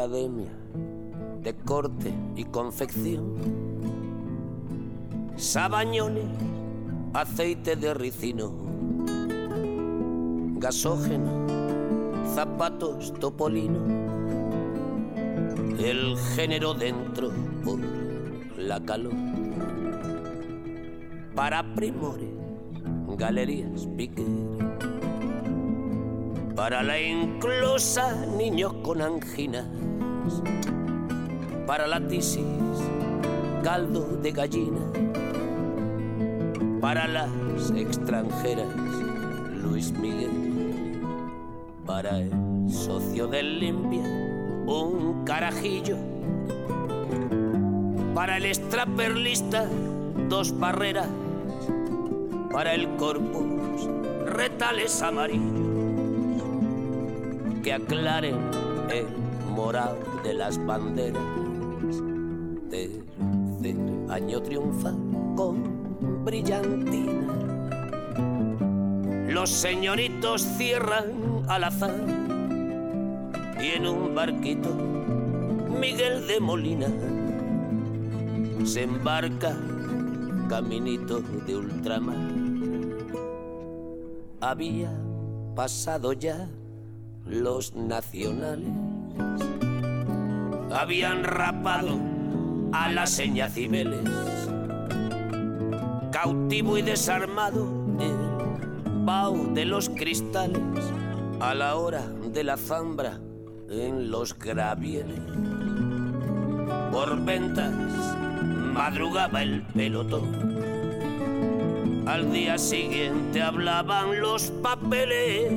academia de corte y confección, sabañones, aceite de ricino, gasógeno, zapatos topolino, el género dentro por la calor. Para primores, galerías piquer. Para la inclusa, niños con anginas. Para la tisis, caldo de gallina. Para las extranjeras, Luis Miguel. Para el socio del limpia, un carajillo. Para el extraperlista, dos barreras. Para el corpus, retales amarillos que aclaren el moral de las banderas. Tercer año triunfa con brillantina. Los señoritos cierran al azar y en un barquito Miguel de Molina se embarca caminito de ultramar. Había pasado ya los nacionales. Habían rapado a la seña Cibeles. Cautivo y desarmado el bao de los cristales a la hora de la zambra en los gravieles. Por ventas madrugaba el pelotón. Al día siguiente hablaban los papeles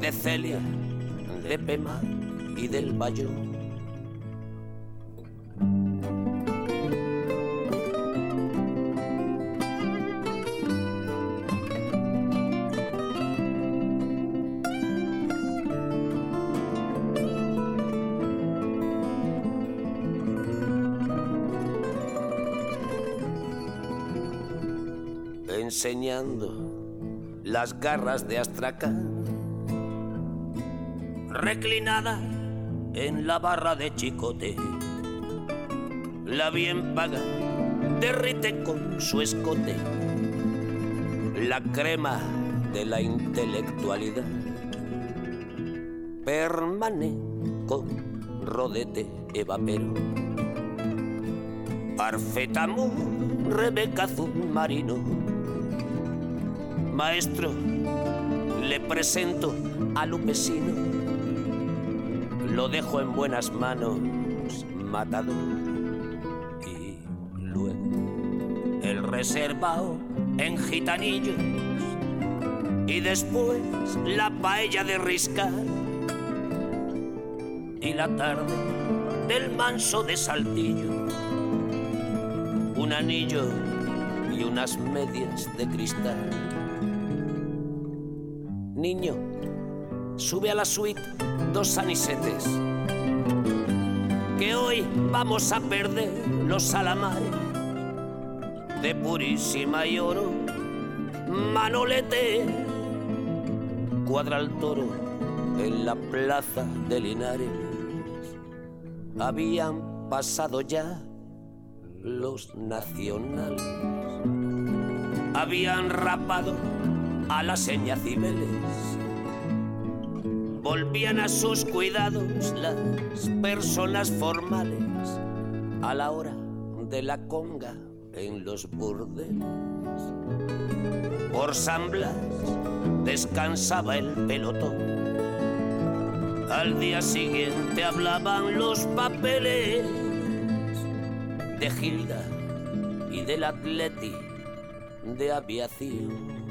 de Celia, de Pema y del Bayón. Enseñando las garras de Astracán, reclinada en la barra de chicote. La bien paga derrite con su escote la crema de la intelectualidad. Permane con rodete evapero. Parfetamur, Rebeca azul marino Maestro, le presento a Lupesino. Lo dejo en buenas manos, matado. Y luego el reservado en gitanillos. Y después la paella de riscar. Y la tarde del manso de saltillo. Un anillo y unas medias de cristal Niño, sube a la suite dos sanisetes. Que hoy vamos a perder los salamares de purísima y oro. Manolete, cuadra el toro en la plaza de Linares. Habían pasado ya los nacionales. Habían rapado a la seña Cibeles. Volvían a sus cuidados las personas formales a la hora de la conga en los burdeles. Por San Blas descansaba el pelotón. Al día siguiente hablaban los papeles de Gilda y del atleti de aviación.